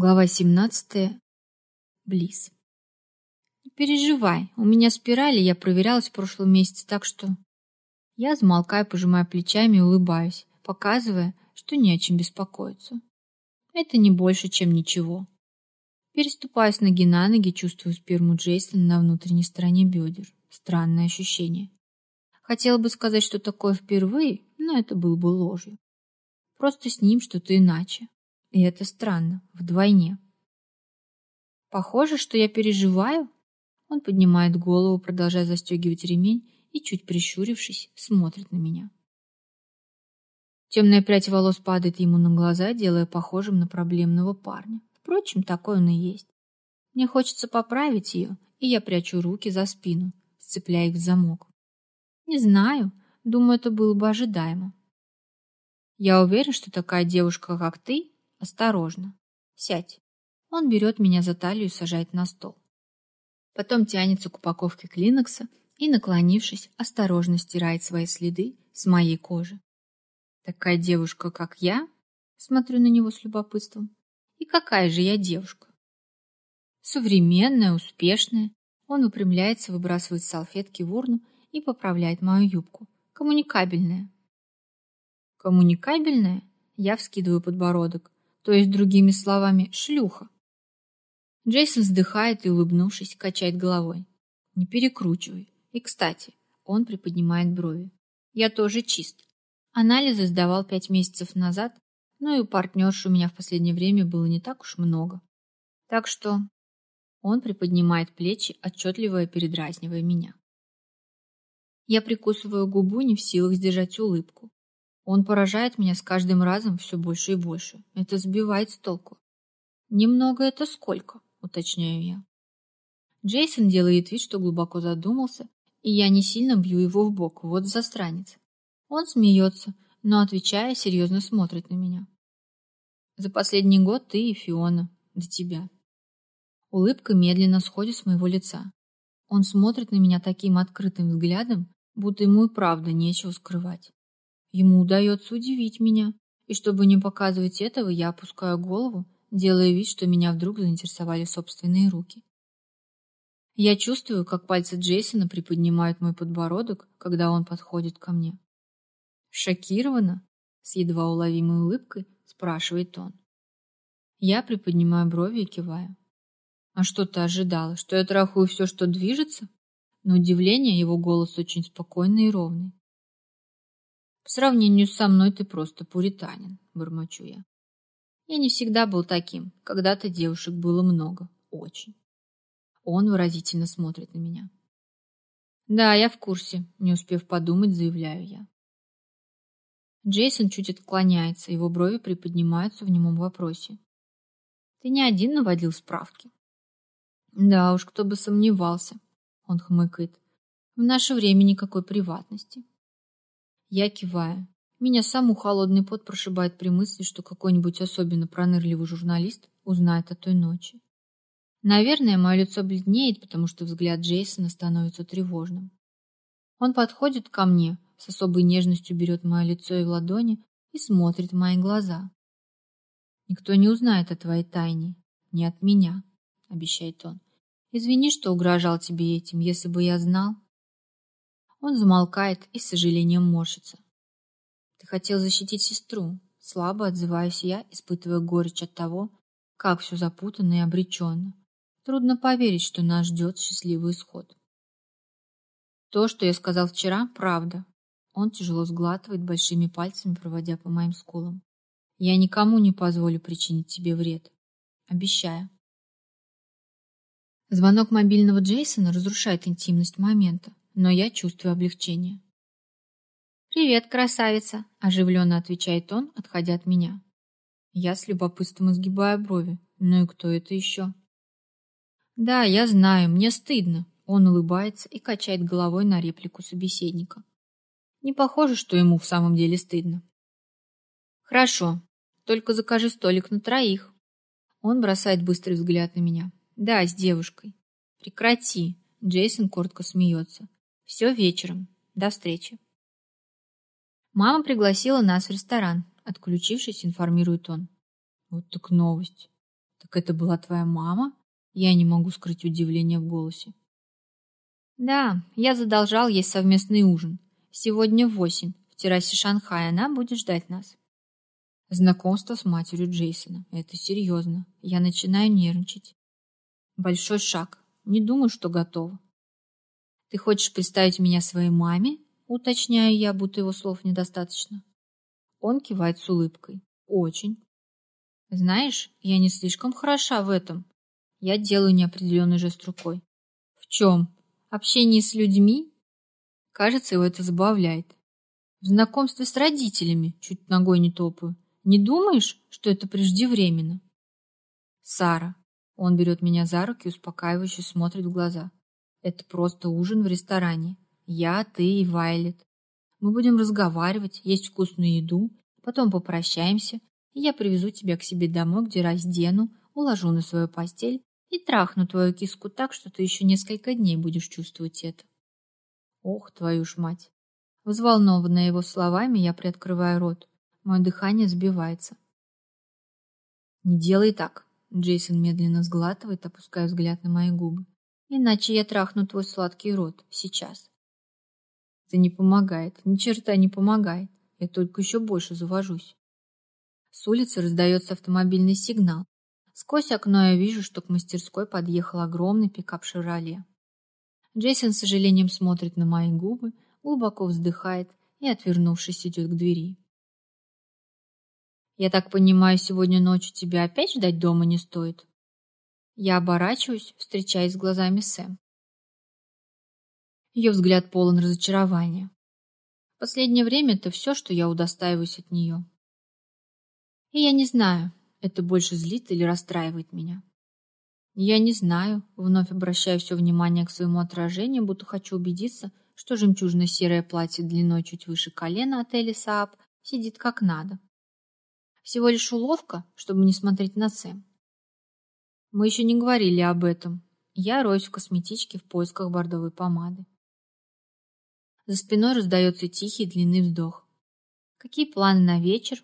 Глава 17. Близ. Не переживай, у меня спирали, я проверялась в прошлом месяце, так что... Я замолкаю, пожимая плечами и улыбаюсь, показывая, что не о чем беспокоиться. Это не больше, чем ничего. Переступая с ноги на ноги, чувствую сперму Джейсона на внутренней стороне бедер. Странное ощущение. Хотела бы сказать, что такое впервые, но это было бы ложью. Просто с ним что-то иначе. И это странно, вдвойне. Похоже, что я переживаю. Он поднимает голову, продолжая застегивать ремень, и, чуть прищурившись, смотрит на меня. Темная прядь волос падает ему на глаза, делая похожим на проблемного парня. Впрочем, такой он и есть. Мне хочется поправить ее, и я прячу руки за спину, сцепляя их в замок. Не знаю, думаю, это было бы ожидаемо. Я уверен, что такая девушка, как ты, осторожно. Сядь. Он берет меня за талию и сажает на стол. Потом тянется к упаковке клинокса и, наклонившись, осторожно стирает свои следы с моей кожи. Такая девушка, как я, смотрю на него с любопытством. И какая же я девушка? Современная, успешная. Он выпрямляется, выбрасывает салфетки в урну и поправляет мою юбку. Коммуникабельная. Коммуникабельная? Я вскидываю подбородок. То есть, другими словами, шлюха. Джейсон вздыхает и, улыбнувшись, качает головой. Не перекручивай. И, кстати, он приподнимает брови. Я тоже чист. Анализы сдавал пять месяцев назад, но и у партнерши у меня в последнее время было не так уж много. Так что он приподнимает плечи, отчетливо передразнивая меня. Я прикусываю губу, не в силах сдержать улыбку. Он поражает меня с каждым разом все больше и больше. Это сбивает с толку. Немного это сколько, уточняю я. Джейсон делает вид, что глубоко задумался, и я не сильно бью его в бок. Вот засранец. Он смеется, но, отвечая, серьезно смотрит на меня. За последний год ты и Фиона. До тебя. Улыбка медленно сходит с моего лица. Он смотрит на меня таким открытым взглядом, будто ему и правда нечего скрывать. Ему удается удивить меня, и чтобы не показывать этого, я опускаю голову, делая вид, что меня вдруг заинтересовали собственные руки. Я чувствую, как пальцы Джейсона приподнимают мой подбородок, когда он подходит ко мне. Шокирована? С едва уловимой улыбкой спрашивает он. Я приподнимаю брови и киваю. А что ты ожидала, что я трахаю все, что движется? На удивление его голос очень спокойный и ровный. По сравнению со мной ты просто пуританин, бормочу я. Я не всегда был таким. Когда-то девушек было много. Очень. Он выразительно смотрит на меня. Да, я в курсе, не успев подумать, заявляю я. Джейсон чуть отклоняется, его брови приподнимаются в немом вопросе. Ты не один наводил справки? Да уж, кто бы сомневался, он хмыкает. В наше время никакой приватности. Я киваю. Меня саму холодный пот прошибает при мысли, что какой-нибудь особенно пронырливый журналист узнает о той ночи. Наверное, мое лицо бледнеет, потому что взгляд Джейсона становится тревожным. Он подходит ко мне, с особой нежностью берет мое лицо и в ладони и смотрит в мои глаза. «Никто не узнает о твоей тайне, не от меня», — обещает он. «Извини, что угрожал тебе этим, если бы я знал...» Он замолкает и с сожалением морщится. «Ты хотел защитить сестру», — слабо отзываюсь я, испытывая горечь от того, как все запутанно и обреченно. Трудно поверить, что нас ждет счастливый исход. То, что я сказал вчера, правда. Он тяжело сглатывает большими пальцами, проводя по моим скулам. Я никому не позволю причинить тебе вред. Обещаю. Звонок мобильного Джейсона разрушает интимность момента, но я чувствую облегчение. «Привет, красавица!» – оживленно отвечает он, отходя от меня. Я с любопытством изгибаю брови. Ну и кто это еще? Да, я знаю, мне стыдно. Он улыбается и качает головой на реплику собеседника. Не похоже, что ему в самом деле стыдно. Хорошо, только закажи столик на троих. Он бросает быстрый взгляд на меня. Да, с девушкой. Прекрати. Джейсон коротко смеется. Все вечером. До встречи. Мама пригласила нас в ресторан. Отключившись, информирует он. Вот так новость. Так это была твоя мама? Я не могу скрыть удивление в голосе. Да, я задолжал ей совместный ужин. Сегодня в восемь в террасе Шанхая она будет ждать нас. Знакомство с матерью Джейсона. Это серьезно. Я начинаю нервничать. Большой шаг. Не думаю, что готова. Ты хочешь представить меня своей маме? Уточняю я, будто его слов недостаточно. Он кивает с улыбкой. Очень. Знаешь, я не слишком хороша в этом. Я делаю неопределенный жест рукой. В чем? Общение с людьми? Кажется, его это забавляет. В знакомстве с родителями чуть ногой не топаю. Не думаешь, что это преждевременно? Сара. Он берет меня за руки, успокаивающе смотрит в глаза. Это просто ужин в ресторане. Я, ты и Вайлет. Мы будем разговаривать, есть вкусную еду, потом попрощаемся, и я привезу тебя к себе домой, где раздену, уложу на свою постель и трахну твою киску так, что ты еще несколько дней будешь чувствовать это. Ох, твою ж мать! Взволнованная его словами, я приоткрываю рот. Мое дыхание сбивается. «Не делай так!» Джейсон медленно сглатывает, опуская взгляд на мои губы. «Иначе я трахну твой сладкий рот. Сейчас». Это не помогает. Ни черта не помогает. Я только еще больше завожусь. С улицы раздается автомобильный сигнал. Сквозь окно я вижу, что к мастерской подъехал огромный пикап «Шевроле». Джейсон с сожалением смотрит на мои губы, глубоко вздыхает и, отвернувшись, идет к двери. Я так понимаю, сегодня ночью тебя опять ждать дома не стоит? Я оборачиваюсь, встречаясь с глазами Сэм. Ее взгляд полон разочарования. Последнее время это все, что я удостаиваюсь от нее. И я не знаю, это больше злит или расстраивает меня. Я не знаю, вновь обращаю все внимание к своему отражению, будто хочу убедиться, что жемчужно-серое платье длиной чуть выше колена от Элли Саап сидит как надо. Всего лишь уловка, чтобы не смотреть на Сэм. Мы еще не говорили об этом. Я роюсь в косметичке в поисках бордовой помады. За спиной раздается тихий длинный вздох. Какие планы на вечер?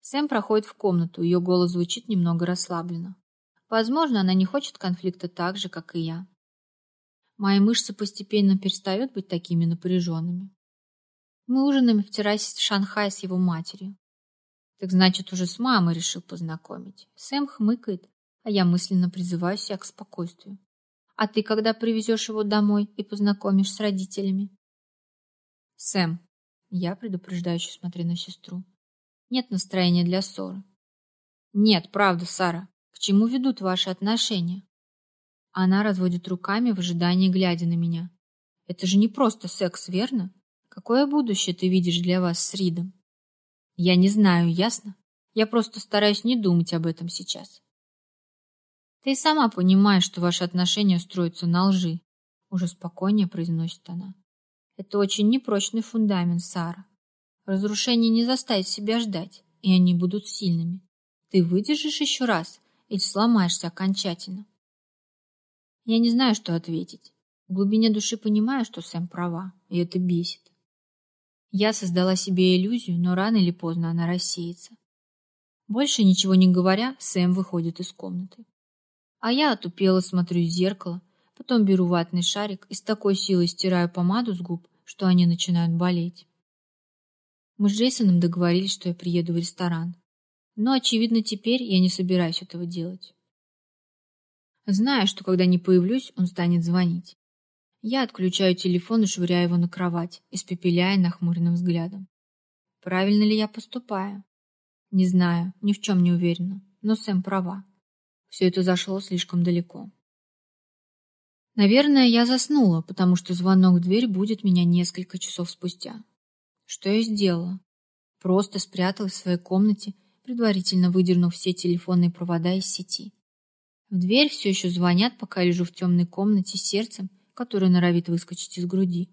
Сэм проходит в комнату, ее голос звучит немного расслабленно. Возможно, она не хочет конфликта так же, как и я. Мои мышцы постепенно перестают быть такими напряженными. Мы ужинаем в террасе Шанхая с его матерью. Так значит, уже с мамой решил познакомить. Сэм хмыкает, а я мысленно призываю себя к спокойствию. А ты когда привезешь его домой и познакомишь с родителями? Сэм, я предупреждающе смотрю на сестру. Нет настроения для ссоры. Нет, правда, Сара. К чему ведут ваши отношения? Она разводит руками в ожидании, глядя на меня. Это же не просто секс, верно? Какое будущее ты видишь для вас с Ридом? Я не знаю, ясно? Я просто стараюсь не думать об этом сейчас. Ты сама понимаешь, что ваши отношения строятся на лжи, уже спокойнее произносит она. Это очень непрочный фундамент, Сара. Разрушение не заставит себя ждать, и они будут сильными. Ты выдержишь еще раз или сломаешься окончательно? Я не знаю, что ответить. В глубине души понимаю, что Сэм права, и это бесит. Я создала себе иллюзию, но рано или поздно она рассеется. Больше ничего не говоря, Сэм выходит из комнаты. А я отупело смотрю в зеркало, потом беру ватный шарик и с такой силой стираю помаду с губ, что они начинают болеть. Мы с Джейсоном договорились, что я приеду в ресторан. Но, очевидно, теперь я не собираюсь этого делать. Зная, что когда не появлюсь, он станет звонить. Я отключаю телефон и швыряю его на кровать, испепеляя нахмуренным взглядом. Правильно ли я поступаю? Не знаю, ни в чем не уверена, но Сэм права. Все это зашло слишком далеко. Наверное, я заснула, потому что звонок в дверь будет меня несколько часов спустя. Что я сделала? Просто спряталась в своей комнате, предварительно выдернув все телефонные провода из сети. В дверь все еще звонят, пока я лежу в темной комнате с сердцем, который норовит выскочить из груди.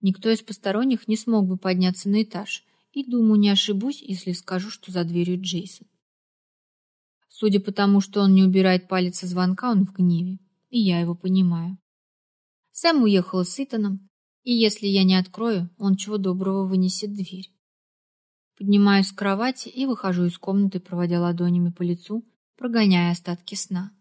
Никто из посторонних не смог бы подняться на этаж, и, думаю, не ошибусь, если скажу, что за дверью Джейсон. Судя по тому, что он не убирает палец со звонка, он в гневе, и я его понимаю. Сэм уехала с Итаном, и если я не открою, он чего доброго вынесет дверь. Поднимаюсь с кровати и выхожу из комнаты, проводя ладонями по лицу, прогоняя остатки сна.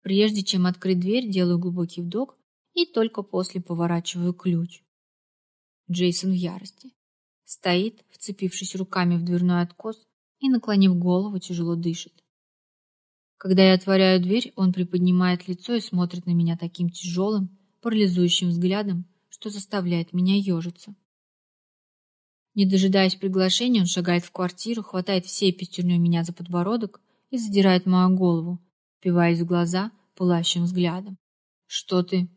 Прежде чем открыть дверь, делаю глубокий вдох и только после поворачиваю ключ. Джейсон в ярости. Стоит, вцепившись руками в дверной откос и, наклонив голову, тяжело дышит. Когда я отворяю дверь, он приподнимает лицо и смотрит на меня таким тяжелым, парализующим взглядом, что заставляет меня ежиться. Не дожидаясь приглашения, он шагает в квартиру, хватает всей пятерней меня за подбородок и задирает мою голову, впиваясь в глаза пылающим взглядом. «Что ты?»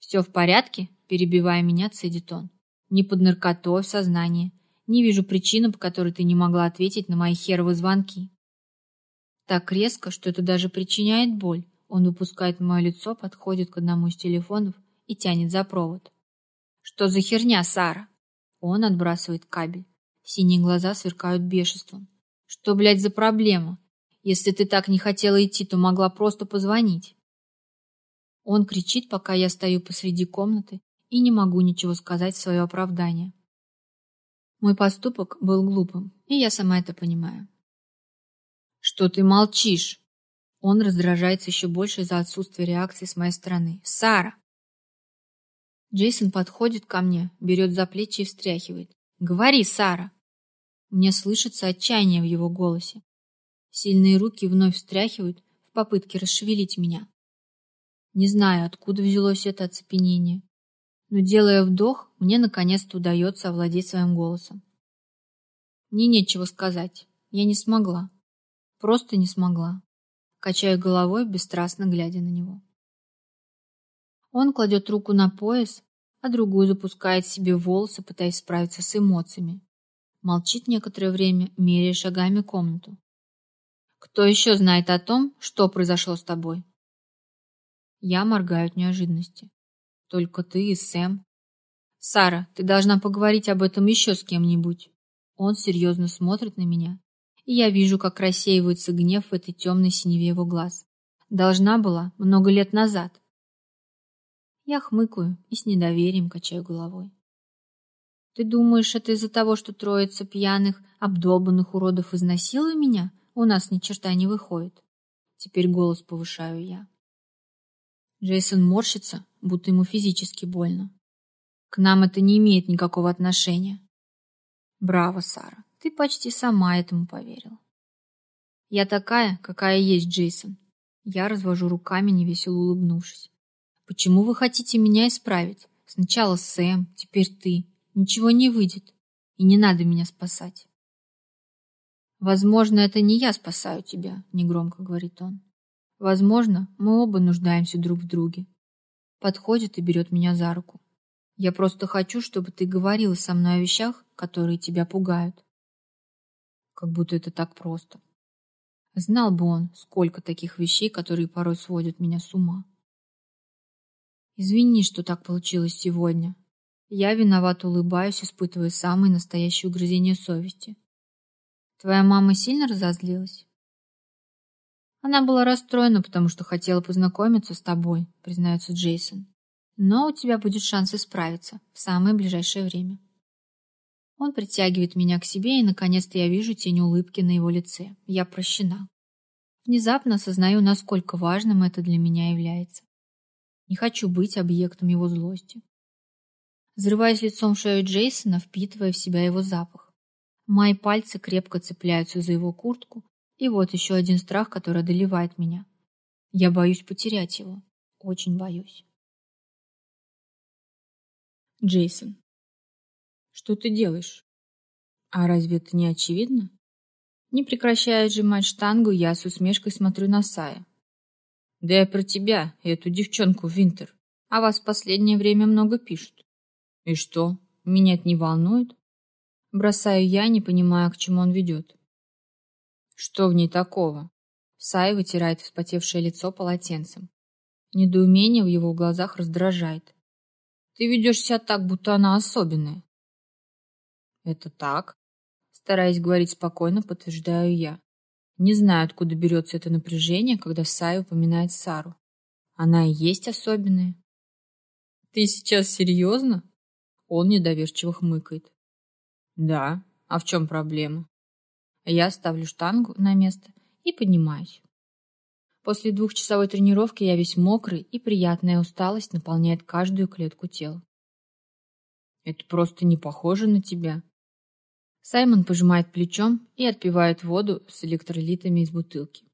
«Все в порядке?» – перебивая меня, цедит он. «Не под наркотой в сознании. Не вижу причины, по которой ты не могла ответить на мои херовые звонки». Так резко, что это даже причиняет боль. Он выпускает мое лицо, подходит к одному из телефонов и тянет за провод. «Что за херня, Сара?» Он отбрасывает кабель. Синие глаза сверкают бешенством. «Что, блядь, за проблема? Если ты так не хотела идти, то могла просто позвонить». Он кричит, пока я стою посреди комнаты и не могу ничего сказать в свое оправдание. Мой поступок был глупым, и я сама это понимаю. «Что ты молчишь?» Он раздражается еще больше из-за отсутствия реакции с моей стороны. «Сара!» Джейсон подходит ко мне, берет за плечи и встряхивает. «Говори, Сара!» Мне слышится отчаяние в его голосе. Сильные руки вновь встряхивают в попытке расшевелить меня. Не знаю, откуда взялось это оцепенение, но, делая вдох, мне наконец-то удается овладеть своим голосом. Мне нечего сказать. Я не смогла. Просто не смогла. Качаю головой, бесстрастно глядя на него. Он кладет руку на пояс, а другую запускает себе волосы, пытаясь справиться с эмоциями. Молчит некоторое время, меряя шагами комнату. «Кто еще знает о том, что произошло с тобой?» Я моргаю от неожиданности. Только ты и Сэм. Сара, ты должна поговорить об этом еще с кем-нибудь. Он серьезно смотрит на меня, и я вижу, как рассеивается гнев в этой темной синеве его глаз. Должна была много лет назад. Я хмыкаю и с недоверием качаю головой. Ты думаешь, это из-за того, что троица пьяных, обдолбанных уродов изнасилуя меня? У нас ни черта не выходит. Теперь голос повышаю я. Джейсон морщится, будто ему физически больно. К нам это не имеет никакого отношения. Браво, Сара, ты почти сама этому поверила. Я такая, какая есть, Джейсон. Я развожу руками, невесело улыбнувшись. Почему вы хотите меня исправить? Сначала Сэм, теперь ты. Ничего не выйдет. И не надо меня спасать. Возможно, это не я спасаю тебя, негромко говорит он. Возможно, мы оба нуждаемся друг в друге. Подходит и берет меня за руку. Я просто хочу, чтобы ты говорила со мной о вещах, которые тебя пугают. Как будто это так просто. Знал бы он, сколько таких вещей, которые порой сводят меня с ума. Извини, что так получилось сегодня. Я виновато улыбаюсь, испытывая самые настоящие угрызения совести. Твоя мама сильно разозлилась? Она была расстроена, потому что хотела познакомиться с тобой, признается Джейсон. Но у тебя будет шанс исправиться в самое ближайшее время. Он притягивает меня к себе, и наконец-то я вижу тень улыбки на его лице. Я прощена. Внезапно осознаю, насколько важным это для меня является. Не хочу быть объектом его злости. Взрываясь лицом в шею Джейсона, впитывая в себя его запах. Мои пальцы крепко цепляются за его куртку, и вот еще один страх, который одолевает меня. Я боюсь потерять его. Очень боюсь. Джейсон. Что ты делаешь? А разве это не очевидно? Не прекращая сжимать штангу, я с усмешкой смотрю на Сая. Да я про тебя и эту девчонку, Винтер. А вас в последнее время много пишут. И что, меня это не волнует? Бросаю я, не понимая, к чему он ведет. Что в ней такого? Сай вытирает вспотевшее лицо полотенцем. Недоумение в его глазах раздражает. Ты ведешь себя так, будто она особенная. Это так? Стараясь говорить спокойно, подтверждаю я. Не знаю, откуда берется это напряжение, когда Сай упоминает Сару. Она и есть особенная. Ты сейчас серьезно? Он недоверчиво хмыкает. Да, а в чем проблема? Я ставлю штангу на место и поднимаюсь. После двухчасовой тренировки я весь мокрый, и приятная усталость наполняет каждую клетку тела. Это просто не похоже на тебя. Саймон пожимает плечом и отпивает воду с электролитами из бутылки.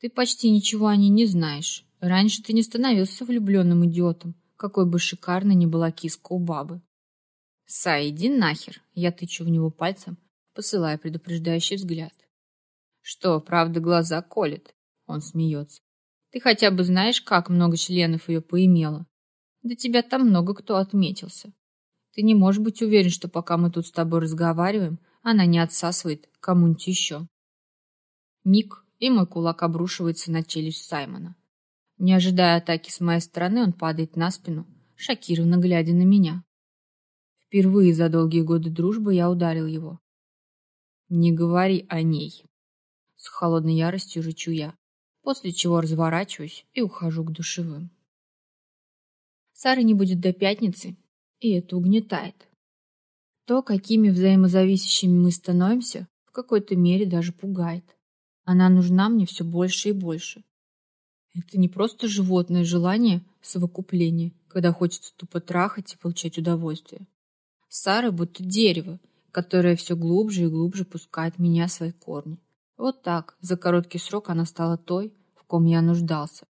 Ты почти ничего о ней не знаешь. Раньше ты не становился влюбленным идиотом, какой бы шикарной ни была киска у бабы. Сай, иди нахер. Я тычу в него пальцем, посылая предупреждающий взгляд. Что, правда, глаза колет? Он смеется. Ты хотя бы знаешь, как много членов ее поимело? Да тебя там много кто отметился. Ты не можешь быть уверен, что пока мы тут с тобой разговариваем, она не отсасывает кому-нибудь еще. Миг, и мой кулак обрушивается на челюсть Саймона. Не ожидая атаки с моей стороны, он падает на спину, шокированно глядя на меня. Впервые за долгие годы дружбы я ударил его. «Не говори о ней!» С холодной яростью рычу я, после чего разворачиваюсь и ухожу к душевым. Сары не будет до пятницы, и это угнетает. То, какими взаимозависящими мы становимся, в какой-то мере даже пугает. Она нужна мне все больше и больше. Это не просто животное желание совокупления, когда хочется тупо трахать и получать удовольствие. Сара будто дерево, которое все глубже и глубже пускает меня свои корни. Вот так, за короткий срок она стала той, в ком я нуждался.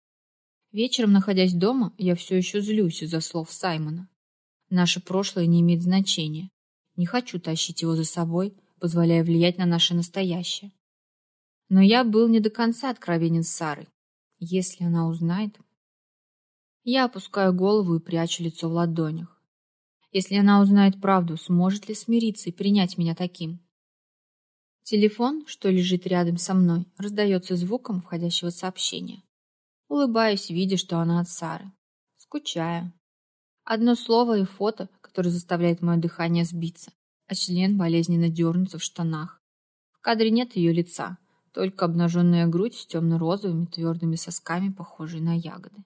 Вечером, находясь дома, я все еще злюсь из-за слов Саймона. Наше прошлое не имеет значения. Не хочу тащить его за собой, позволяя влиять на наше настоящее. Но я был не до конца откровенен с Сарой. Если она узнает... Я опускаю голову и прячу лицо в ладонях. Если она узнает правду, сможет ли смириться и принять меня таким? Телефон, что лежит рядом со мной, раздается звуком входящего сообщения. Улыбаюсь, видя, что она от Сары. Скучаю. Одно слово и фото, которое заставляет мое дыхание сбиться, а член болезненно дернуться в штанах. В кадре нет ее лица, только обнаженная грудь с темно-розовыми твердыми сосками, похожей на ягоды.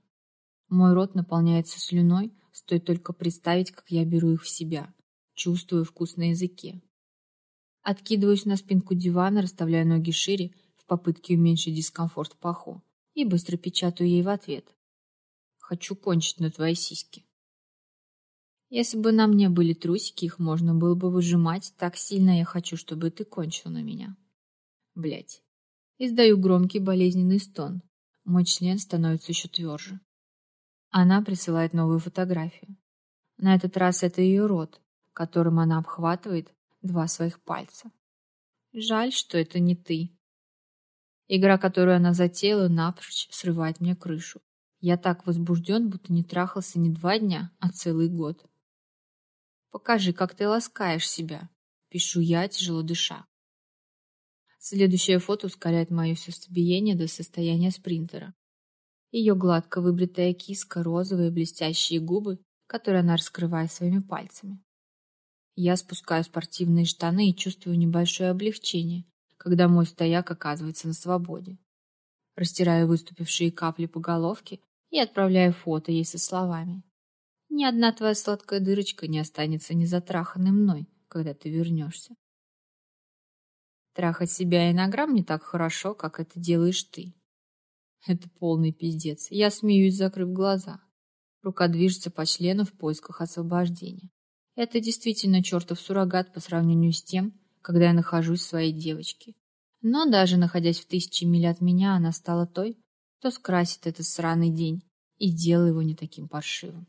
Мой рот наполняется слюной, стоит только представить, как я беру их в себя, чувствую вкус на языке. Откидываюсь на спинку дивана, расставляя ноги шире в попытке уменьшить дискомфорт в паху и быстро печатаю ей в ответ. Хочу кончить на твои сиськи. Если бы на мне были трусики, их можно было бы выжимать. Так сильно я хочу, чтобы ты кончил на меня. Блять. Издаю громкий болезненный стон. Мой член становится еще тверже. Она присылает новую фотографию. На этот раз это ее рот, которым она обхватывает два своих пальца. Жаль, что это не ты. Игра, которую она затеяла, напрочь срывает мне крышу. Я так возбужден, будто не трахался не два дня, а целый год. Покажи, как ты ласкаешь себя. Пишу я, тяжело дыша. Следующее фото ускоряет мое сердцебиение до состояния спринтера. Ее гладко выбритая киска, розовые блестящие губы, которые она раскрывает своими пальцами. Я спускаю спортивные штаны и чувствую небольшое облегчение, когда мой стояк оказывается на свободе. Растираю выступившие капли по головке и отправляю фото ей со словами. «Ни одна твоя сладкая дырочка не останется незатраханной мной, когда ты вернешься». Трахать себя и на грамм не так хорошо, как это делаешь ты. Это полный пиздец. Я смеюсь, закрыв глаза. Рука движется по члену в поисках освобождения. Это действительно чертов суррогат по сравнению с тем, когда я нахожусь в своей девочке. Но даже находясь в тысячи миль от меня, она стала той, кто скрасит этот сраный день и делал его не таким паршивым.